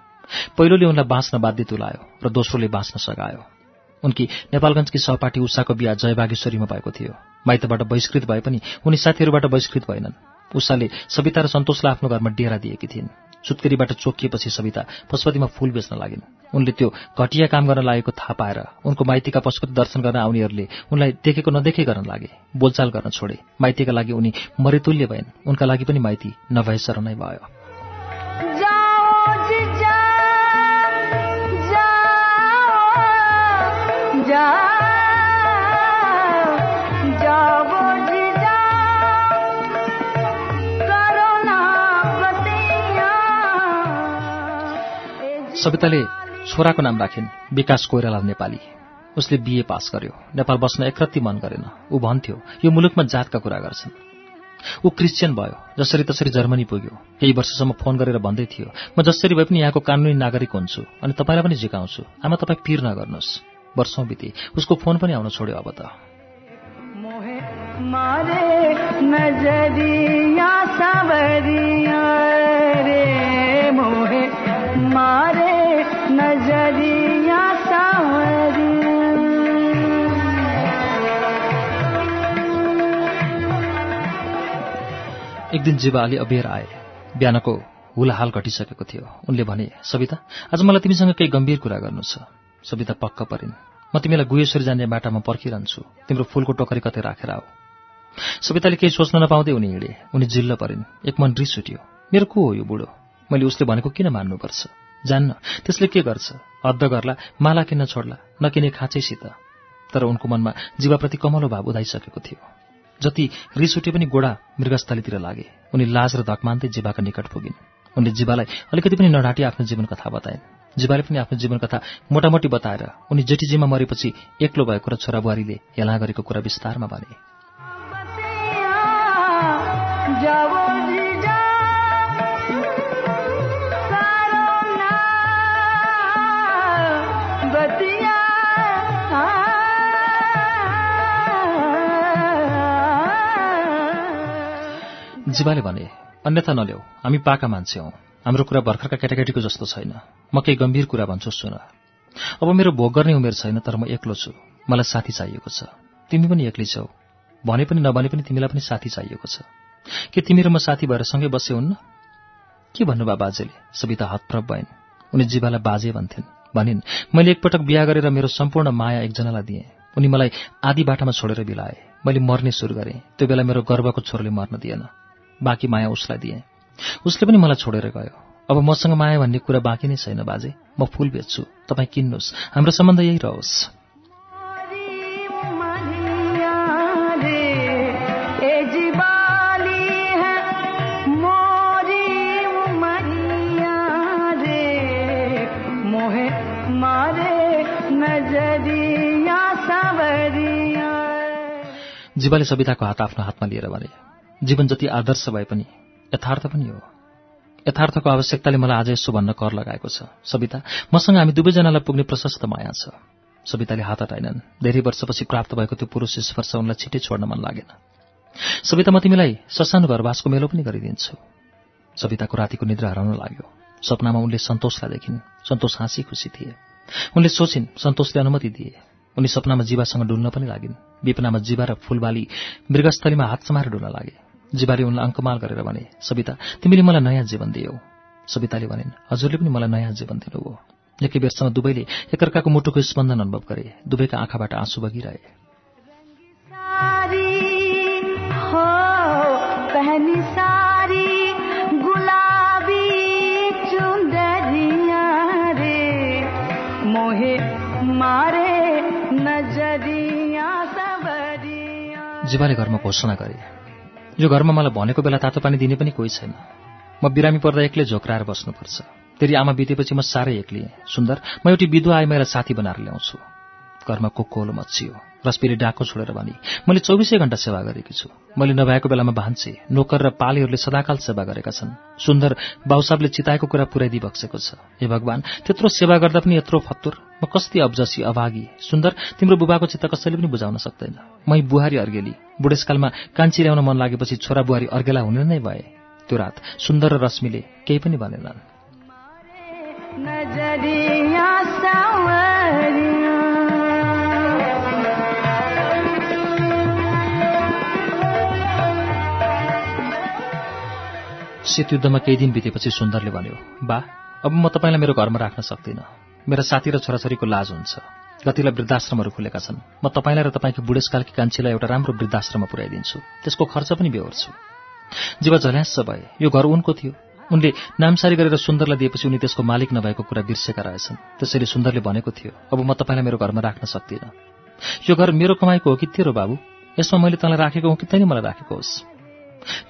पहिलोले उनलाई बाँच्न बाध्य तुलायो र दोस्रोले बाँच्न सघायो। उनकी नेपालगञ्जकी सहपाठी उषाको बिहा जयबागेश्वरीमा भएको थियो। माइतबाट बहिष्कृत भए पनि उनी साथीहरूबाट बहिष्कृत भएनन्। उषाले सविता र सन्तोषलाई आफ्नो घरमा डेरा दिएकी थिइन्। सुत्केरीबाट चोकिएपछि सविता पशुपतिमा फूल बेच्न लागिन्। उनले त्यो घटिया काम गर्न लागेको थाहा पाएर उनको माइतीका पशुपति दर्शन गर्न आउनेहरूले उनलाई देखेको नदेखे गर्न लागे बोलचाल गर्न छोडे। माइतीका लागि उनी मरेतुल्य भइन्। उनका लागि पनि माइती नभएसर नै भयो। सविताले छोराको नाम राखिन् विकास कोइराला नेपाली। उसले बिए पास गर्यो। नेपाल बस्न एकरत्ती मन गरेन। ऊ भन्थ्यो यो मुलुकमा जातका कुरा गर्छन्। ऊ क्रिस्चियन भयो जसरी तसरी जर्मनी पुग्यो। केही वर्षसम्म फोन गरेर भन्दै थियो म जसरी भए पनि यहाँको कानुनी नागरिक हुन्छु अनि तपाईँलाई पनि झिकाउँछु आमा तपाईँ पिर नगर्नुहोस् वर्षौँ बिते। उसको फोन पनि आउन छोड्यो अब त। मारे एक दिन जीवा अलि अबेर आए। बिहानको हुलाहाल घटिसकेको थियो। उनले भने सविता आज मलाई तिमीसँग केही गम्भीर कुरा गर्नु छ। सविता पक्क परिन्। म तिमीलाई गुहेश्वरी जाने बाटामा पर्खिरहन्छु। तिम्रो फूलको टोकरी कतै राखेर आऊ। सविताले केही सोच्न नपाउँदै उनी हिँडे। उनी जिल्ल परिन्। एक मन रिस उठ्यो। मेरो को हो यो बुढो? मैले उसले भनेको किन मान्नुपर्छ? जान्न त्यसले के गर्छ? हद्द गर्ला माला किन्न छोड्ला नकिने खाँचैसित। तर उनको मनमा जीवाप्रति कमलो भाव उदाइसकेको थियो। जति रिस उठे पनि गोडा मृगस्थलीतिर लागे उनी लाज र धक मान्दै जीवाका निकट पुगिन्। उनले जीवालाई अलिकति पनि नढाँटी आफ्नो जीवन कथा बताइन्। जीवाले पनि आफ्नो जीवन कथा मोटामोटी बताएर उनी जेठीजीमा मरेपछि एक्लो भएको र छोरा बुहारीले हेला गरेको कुरा विस्तारमा भने। जीवाले भने अन्यथा नल्याऊ हामी पाका मान्छे हौ। हाम्रो कुरा भर्खरका केटाकेटीको जस्तो छैन। म केही गम्भीर कुरा भन्छु सुन। अब मेरो भोग गर्ने उमेर छैन तर म एक्लो छु। मलाई साथी चाहिएको छ। तिमी पनि एक्लै छौ। भने पनि नभने पनि तिमीलाई पनि साथी चाहिएको छ। के तिमी र म साथी भएर सँगै बसे हुन्न? के भन्नुभयो बाजेले? सविता हतप्रभ भइन्। उनी जीवालाई बाजे भन्थिन्। भनिन् मैले एकपटक बिहा गरेर मेरो सम्पूर्ण माया एकजनालाई दिएँ। उनी मलाई आधी बाटामा छोडेर बिलाए। मैले मर्ने सुरु गरेँ। त्यो बेला मेरो गर्वको छोरोले मर्न दिएन। बाँकी माया उसलाई दिएँ। उसले पनि मलाई छोडेर गयो। अब मसँग माया भन्ने कुरा बाँकी नै छैन बाजे। म फूल बेच्छु। तपाईँ किन्नुहोस्। हाम्रो सम्बन्ध यही रहोस्। जीवाले सविताको हात आफ्नो हातमा लिएर भने। जीवन जति आदर्श भए पनि यथार्थ पनि हो। यथार्थको आवश्यकताले मलाई आज यसो भन्न कर लगाएको छ। सविता मसँग हामी दुवैजनालाई पुग्ने प्रशस्त माया छ। सविताले हात हटाएनन् धेरै वर्षपछि प्राप्त भएको त्यो पुरुष स्पर्श उनलाई छिट्टै छोड्न मन लागेन। सविता म तिमीलाई ससानो घरवासको मेलो पनि गरिदिन्छु। सविताको रातिको निद्रा हराउन लाग्यो। सपनामा उनले सन्तोषलाई देखिन्। सन्तोष हाँसी खुसी थिए। उनले सोचिन् सन्तोषले अनुमति दिए। उनी सपनामा जीवासँग डुल्न पनि लागिन्। विपनामा जीवा र फूलबाली मृगस्थलीमा हात समाएर डुल्न लागे। जीवाले उनलाई अङ्कमाल गरेर भने सविता तिमीले मलाई नयाँ जीवन दियौ सविताले भनिन् हजुरले पनि मलाई नयाँ जीवन दिनुभयो निकै बेरसम्म दुवैले एकअर्काको मुटुको स्पन्दन अनुभव गरे। दुवैका आँखाबाट आँसु बगिरहे। जीवाले घरमा घोषणा गरे यो घरमा मलाई भनेको बेला तातो पानी दिने पनि कोही छैन। म बिरामी पर्दा एक्लै झोक्राएर बस्नुपर्छ। तेरि आमा बितेपछि म साह्रै एक्लिएँ सुन्दर म एउटी विधवा आइमाईलाई साथी बनाएर ल्याउँछु। घरमा कोकोलो मचियो रश्मिले डाको छोडेर भनी मैले चौबिसै घण्टा सेवा गरेकी छु। मैले नभएको बेलामा भान्से नोकर र पालीहरूले सदाकाल सेवा गरेका छन्। सुन्दर बाउसाबले चिताएको कुरा पुर्याइदिई बक्सेको छ। हे भगवान् त्यत्रो सेवा गर्दा पनि यत्रो फत्तुर। म कस्ती अब्जसी अभागी। सुन्दर तिम्रो बुबाको चित्त कसैले पनि बुझाउन सक्दैन। मै बुहारी अर्गेली। बुढेसकालमा कान्छी ल्याउन मन लागेपछि छोरा बुहारी अर्गेला हुने नै भए। त्यो रात सुन्दर र रश्मिले केही पनि भनेनन्। शीतयुद्धमा केही दिन बितेपछि सुन्दरले भन्यो बा अब म तपाईँलाई मेरो घरमा राख्न सक्दिनँ। मेरा साथी र छोराछोरीको लाज हुन्छ। कतिलाई वृद्धाश्रमहरू खुलेका छन्। म तपाईँलाई र तपाईँको बुढेसकालकी कान्छीलाई एउटा राम्रो वृद्धाश्रममा पुर्याइदिन्छु। त्यसको खर्च पनि बेहोर्छु। जीवा झल्यास भए। यो घर उनको थियो। उनले नामसारी गरेर सुन्दरलाई दिएपछि उनी त्यसको मालिक नभएको कुरा बिर्सेका रहेछन्। त्यसैले सुन्दरले भनेको थियो अब म तपाईँलाई मेरो घरमा राख्न सक्दिनँ। यो घर मेरो कमाइको हो कि तेरो बाबु? यसमा मैले तँलाई राखेको हो कि तैँले मलाई राखेको होस्?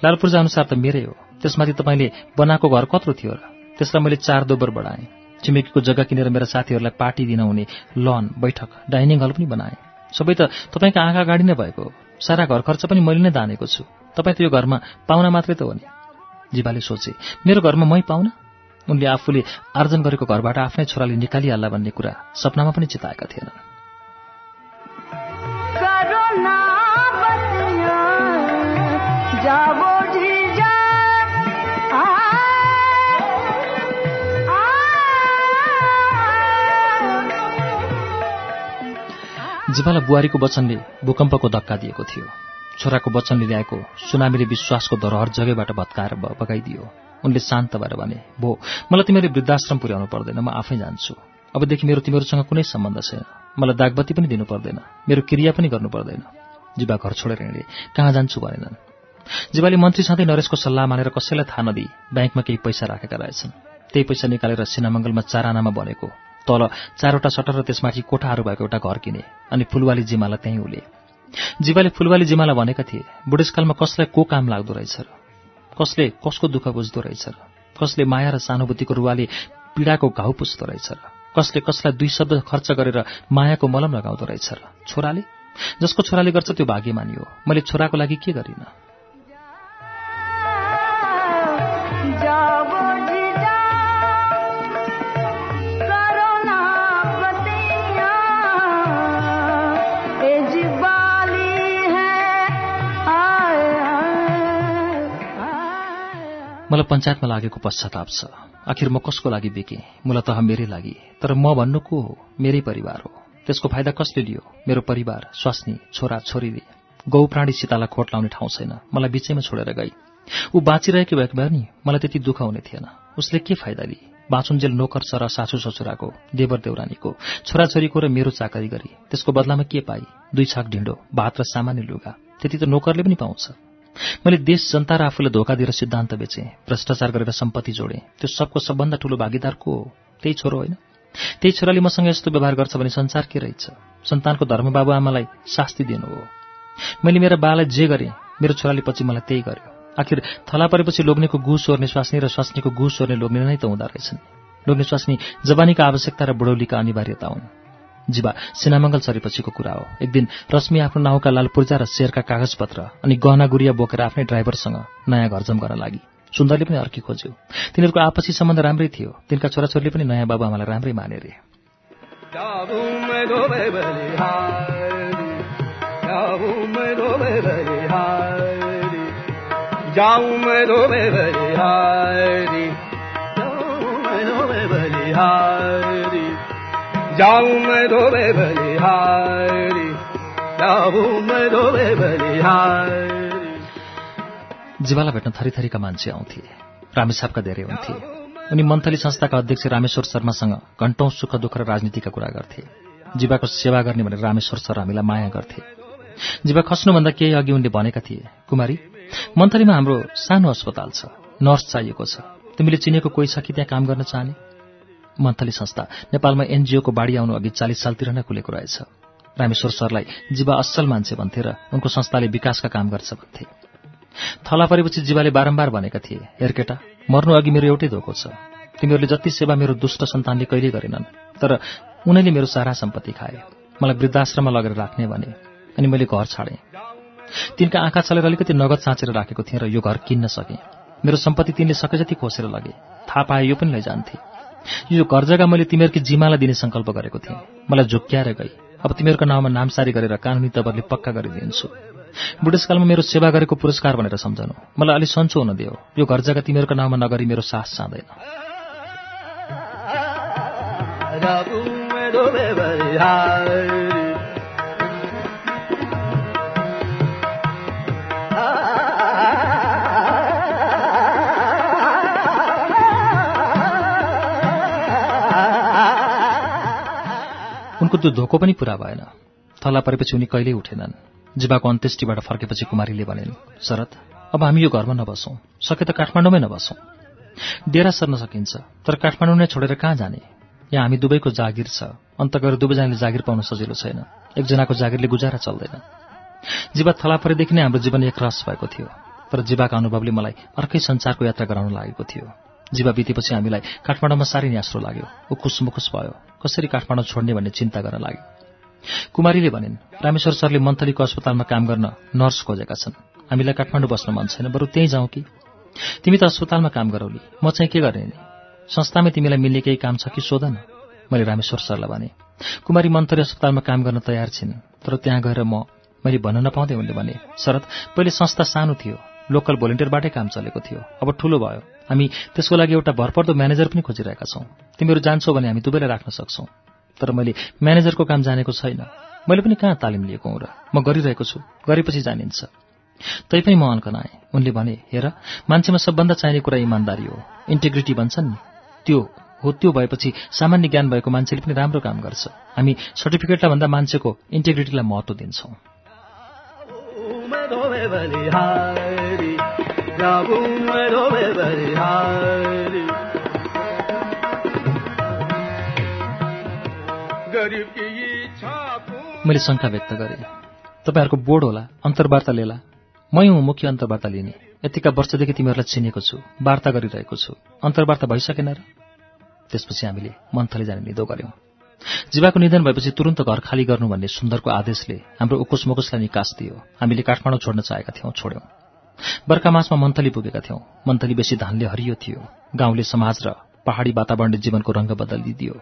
लालपूर्जा अनुसार त मेरै हो। त्यसमाथि तपाईँले बनाएको घर कत्रो थियो र त्यसलाई मैले चार दोब्बर बढाएँ। छिमेकीको जग्गा किनेर मेरा साथीहरूलाई पार्टी दिन हुने लन बैठक डाइनिङ हल पनि बनाएँ। सबै त तपाईँको आँखा अगाडि नै भएको सारा घर खर्च पनि मैले नै दानेको छु। तपाईँ त यो घरमा पाहुना मात्रै त हो नि। जीवाले सोचे मेरो घरमा मै पाहुना? उनले आफूले आर्जन गरेको घरबाट आफ्नै छोराले निकालिहाल्ला भन्ने कुरा सपनामा पनि चिताएका थिएनन्। जीवालाई बुहारीको वचनले भूकम्पको धक्का दिएको थियो। छोराको वचनले ल्याएको सुनामीले विश्वासको धरोहर जगैबाट भत्काएर बगाइदियो। उनले शान्त भएर भने भो मलाई तिमीले वृद्धाश्रम पुर्याउनु पर्दैन म आफै जान्छु। अबदेखि मेरो तिमीहरूसँग कुनै सम्बन्ध छैन। मलाई दागबत्ती पनि दिनु पर्दैन। मेरो क्रिया पनि गर्नु पर्दैन। जीवा घर छोडेर हिँडे। कहाँ जान्छु? भनेनन्। जीवाले मन्त्री सधैँ नरेशको सल्लाह मानेर कसैलाई थाहा नदिई ब्याङ्कमा केही पैसा राखेका रहेछन्। त्यही पैसा निकालेर सिनामङ्गलमा चार आनामा बनेको। तल चारवटा सटर र त्यसमाथि कोठाहरू भएको एउटा घर किने अनि फुलवाली जिमालाई त्यहीँ उले जीवाले फुलवाली जिमालाई भनेका थिए बुढेसकालमा कसलाई को काम लाग्दो रहेछ र? कसले कसको दुःख बुझ्दो रहेछ र? कसले माया र सानुभूतिको रुवाले पीडाको घाउ पुस्दो रहेछ र? कसले कसलाई दुई शब्द खर्च गरेर मायाको मलम लगाउँदो रहेछ र? छोराले? जसको छोराले गर्छ त्यो भाग्यमानी हो। मैले छोराको लागि के गरिनँ? मलाई पञ्चायतमा लागेको पश्चाताप छ। आखिर म कसको लागि बिकेँ? मूलत मेरै लागि। तर म भन्नु को हो? मेरै परिवार हो। त्यसको फाइदा कसले लियो? मेरो परिवार स्वास्नी छोरा छोरीले। गौ प्राणी सीतालाई खोट लाउने ठाउँ छैन। मलाई बिचैमा छोडेर गई। ऊ बाँचिरहेको भएको भए नि मलाई त्यति दुःख हुने थिएन। उसले के फाइदा लिए? बाँचुन्जेल नोकर छ र सासू ससुराको देवर देउरानीको छोराछोरीको र मेरो चाकरी गरी। त्यसको बदलामा के पाई दुई छाक ढिँडो भात र सामान्य लुगा। त्यति त नोकरले पनि पाउँछ। मैले देश जनता र आफूलाई धोका दिएर सिद्धान्त बेचेँ भ्रष्टाचार गरेर सम्पत्ति जोडेँ। त्यो सबको सबभन्दा ठूलो भागीदार को हो? त्यही छोरो होइन। त्यही छोराले मसँग यस्तो व्यवहार गर्छ भने संसार के रहेछ? सन्तानको धर्म बाबुआमालाई शास्ति दिनु हो। मैले मेरा बालाई जे गरेँ मेरो छोराले पछि मलाई त्यही गर्यो। आखिर थला परेपछि लोग्नेको गु सोर्ने स्वास्नी र स्वास्नीको गु सोर्ने लोग्ने नै त हुँदो रहेछन्। लोग्ने स्वास्नी जवानीका आवश्यकता र बुढौलीका अनिवार्यता हुन्। जीवा सिनामङ्गल सरेपछिको कुरा हो। एक दिन रश्मि आफ्नो नाउँका लाल पूर्जा र शेरका कागजपत्र अनि गहना गुडिया बोकेर आफ्नै ड्राइभरसँग नयाँ घरजम गर्न लागि सुन्दरले पनि अर्की खोज्यो। तिनीहरूको आपसी सम्बन्ध राम्रै थियो। तिनका छोराछोरीले पनि नयाँ बाबुआमालाई राम्रै माने रे। जाऊं जाऊं मैं दो बलिहारी जाऊं मैं बलिहारी जीवालाई भेट्न थरीथरीका मान्छे आउँथे रामेसापका धेरै हुन्थे। उनी मन्थली संस्थाका अध्यक्ष रामेश्वर शर्मासँग घण्टौं सुख दुःख र राजनीतिका कुरा गर्थे। जीवाको सेवा गर्ने भनेर रामेश्वर सर हामीलाई माया गर्थे। जीवा खस्नुभन्दा केही अघि उनले भनेका थिए कुमारी मन्थलीमा हाम्रो सानो अस्पताल छ नर्स चाहिएको छ। तिमीले चिनेको कोही छ कि त्यहाँ काम गर्न चाहने? मन्थली संस्था। नेपालमा एनजिओको बाढी आउनु अघि चालिस सालतिर नै खुलेको रहेछ। रामेश्वर सरलाई जीवा असल मान्छे भन्थे र उनको संस्थाले विकासका काम गर्छ भन्थे। थला परेपछि जीवाले बारम्बार भनेका थिए हेरकेटा मर्नु अघि मेरो एउटै धोको छ। तिमीहरूले जति सेवा मेरो दुष्ट सन्तानले कहिल्यै गरेनन् तर उनीले मेरो सारा सम्पत्ति खाए। मलाई वृद्धाश्रममा लगेर राख्ने भने अनि मैले घर छाडेँ। तिनका आँखा चलेर अलिकति नगद साँचेर राखेको थिएँ र यो घर किन्न सकेँ। मेरो सम्पत्ति तिनले सके जति खोसेर लगे। थाहा पाए यो पनि लैजान्थे। यो घर जग्गा मैले तिमीहरूकी जिमालाई दिने सङ्कल्प गरेको थिएँ। मलाई झुक्क्याएर गई। अब तिमीहरूको नाउँमा नामसारी गरेर कानुनी तवरले पक्का गरिदिन्छु। बुढेसकालमा मेरो सेवा गरेको पुरस्कार भनेर सम्झनु। मलाई अलि सन्चो हुन दियो। यो घर जग्गा तिमीहरूको नाउँमा नगरी मेरो सास चाँदैन उनको त्यो धोको पनि पूरा भएन। थला परेपछि उनी कहिल्यै उठेनन्। जीवाको अन्त्येष्टिबाट फर्केपछि कुमारीले भनिन् शरद अब हामी यो घरमा नबसौँ। सके त काठमाडौँमै नबसौँ। डेरा सर्न सकिन्छ तर काठमाडौँ नै छोडेर कहाँ जाने? यहाँ हामी दुवैको जागिर छ। अन्त गएर दुवैजनाले जागिर पाउन सजिलो छैन। एकजनाको जागिरले गुजारा चल्दैन। जीवा थला परेदेखि नै हाम्रो जीवन एक रस भएको थियो। तर जीवाका अनुभवले मलाई अर्कै संसारको यात्रा गराउन लागेको थियो। जीवा बितेपछि हामीलाई काठमाडौँमा साह्रै न्यास्रो लाग्यो। ऊ खुसमुखुस भयो। कसरी काठमाडौँ छोड्ने भन्ने चिन्ता गर्न लाग्यो। कुमारीले भनिन् रामेश्वर सरले मन्थलीको अस्पतालमा काम गर्न नर्स खोजेका छन्। हामीलाई काठमाडौँ बस्न मन छैन बरु त्यहीँ जाउँ कि। तिमी त अस्पतालमा काम गरौली म चाहिँ के गर्ने नि? संस्थामै तिमीलाई मिल्ने केही काम छ कि सोध न? मैले रामेश्वर सरलाई भने कुमारी मन्थली अस्पतालमा काम गर्न तयार छिन् तर त्यहाँ गएर म मैले भन्न नपाउँदै उनले भने शरद पहिले संस्था सानो थियो लोकल भोलिन्टियरबाटै काम चलेको थियो अब ठुलो भयो। हामी त्यसको लागि एउटा भरपर्दो म्यानेजर पनि खोजिरहेका छौँ। तिमीहरू जान्छौ भने हामी दुवैलाई राख्न सक्छौँ। तर मैले म्यानेजरको काम जानेको छैन। मैले पनि कहाँ तालिम लिएको हुँ र? म गरिरहेको छु। गरेपछि जानिन्छ। तैपनि म अन्कन आएँ। उनले भने हेर मान्छेमा सबभन्दा चाहिने कुरा इमान्दारी हो। इन्टिग्रिटी भन्छन् नि। त्यो हो त्यो भएपछि सामान्य ज्ञान भएको मान्छेले पनि राम्रो काम गर्छ। हामी सर्टिफिकेटलाई भन्दा मान्छेको इन्टिग्रिटीलाई महत्त्व दिन्छौँ। मैले शङ्का व्यक्त गरेँ। तपाईँहरूको बोर्ड होला अन्तर्वार्ता लिएला मै हुँ मुख्य अन्तर्वार्ता लिने। यतिका वर्षदेखि तिमीहरूलाई चिनेको छु वार्ता गरिरहेको छु। अन्तर्वार्ता भइसकेन र? त्यसपछि हामीले मन्थली जाने निदो गऱ्यौँ। जीवाको निधन भएपछि तुरन्त घर खाली गर्नु भन्ने सुन्दरको आदेशले हाम्रो उकुस मुकुसलाई निकास दियो। हामीले काठमाडौँ छोड्न चाहेका थियौँ छोड्यौँ। बर्खा मासमा मन्थली पुगेका थियौँ। मन्थली बेसी धानले हरियो थियो। गाउँले समाज र पहाडी वातावरणले जीवनको रङ्ग बदलिदियो।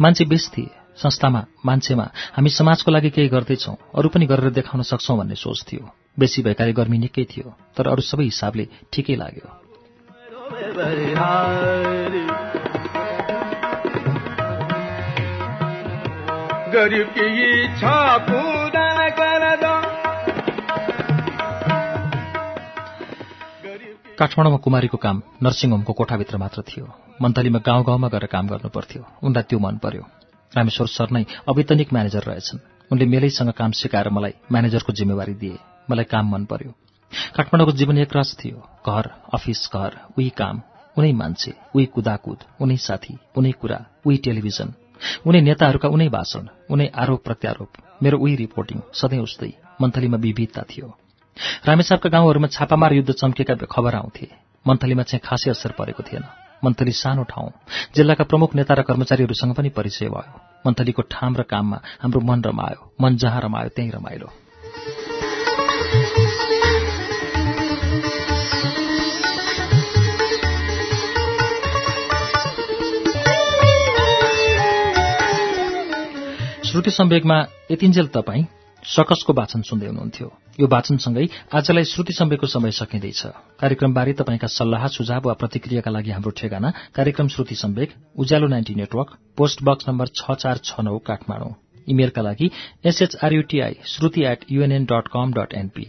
मान्छे बेस थिए। संस्थामा मान्छेमा हामी समाजको लागि केही गर्दैछौँ अरू पनि गरेर देखाउन सक्छौँ भन्ने सोच थियो। बेसी भएकाले गर्मी निकै थियो तर अरू सबै हिसाबले ठिकै लाग्यो। गरीब काठमाडौँमा कुमारीको काम नर्सिङ होमको कोठाभित्र मात्र थियो। मन्थलीमा गाउँ गाउँमा गएर काम गर्नु पर्थ्यो उनलाई त्यो मन पर्यो। रामेश्वर सर नै अवैतनिक म्यानेजर रहेछन्। उनले मेलैसँग काम सिकाएर मलाई म्यानेजरको जिम्मेवारी दिए। मलाई काम मन पर्यो। काठमाडौँको जीवन एक रस थियो। घर अफिस घर उही काम उनै मान्छे उही कुदाकुद उनै साथी उनै कुरा उही टेलिभिजन उनै नेताहरूका उनै भाषण उनै आरोप प्रत्यारोप। मेरो उही रिपोर्टिङ सधैँ उस्तै। मन्थलीमा विविधता थियो। रामेसाबका गाउँहरूमा छापामार युद्ध चम्केका खबर आउँथे। मन्थलीमा चाहिँ खासै असर परेको थिएन। मन्थली सानो ठाउँ। जिल्लाका प्रमुख नेता र कर्मचारीहरूसँग पनि परिचय भयो। मन्थलीको ठाम र काममा हाम्रो मन रमायो। मन जहाँ रमायो त्यहीँ रमाइलो। श्रुति सम्वेकमा यतिन्जेल तपाईँ। सकसको वाचन सुन्दै हुनुहुन्थ्यो। यो वाचनसँगै आजलाई श्रुति सम्वेकको समय सकिँदैछ। कार्यक्रमबारे तपाईँका सल्लाह सुझाव वा प्रतिक्रियाका लागि हाम्रो ठेगाना कार्यक्रम Shruti Sambeg Ujyaalo ninety network post box number छ चार छ नौ काठमाडौँ। इमेलका लागि S H R U T I Shruti at U N N dot com dot N P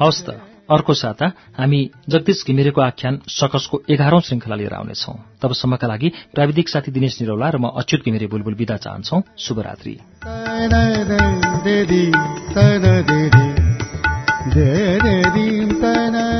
हवस् त। अर्को साता हामी जगदीश घिमिरेको आख्यान सकसको एघारौं श्रृङ्खला लिएर आउनेछौ। तबसम्मका लागि प्राविधिक साथी दिनेश निरौला र म अच्युत घिमिरे बुलबुल विदा चाहन्छौ। शुभरात्री।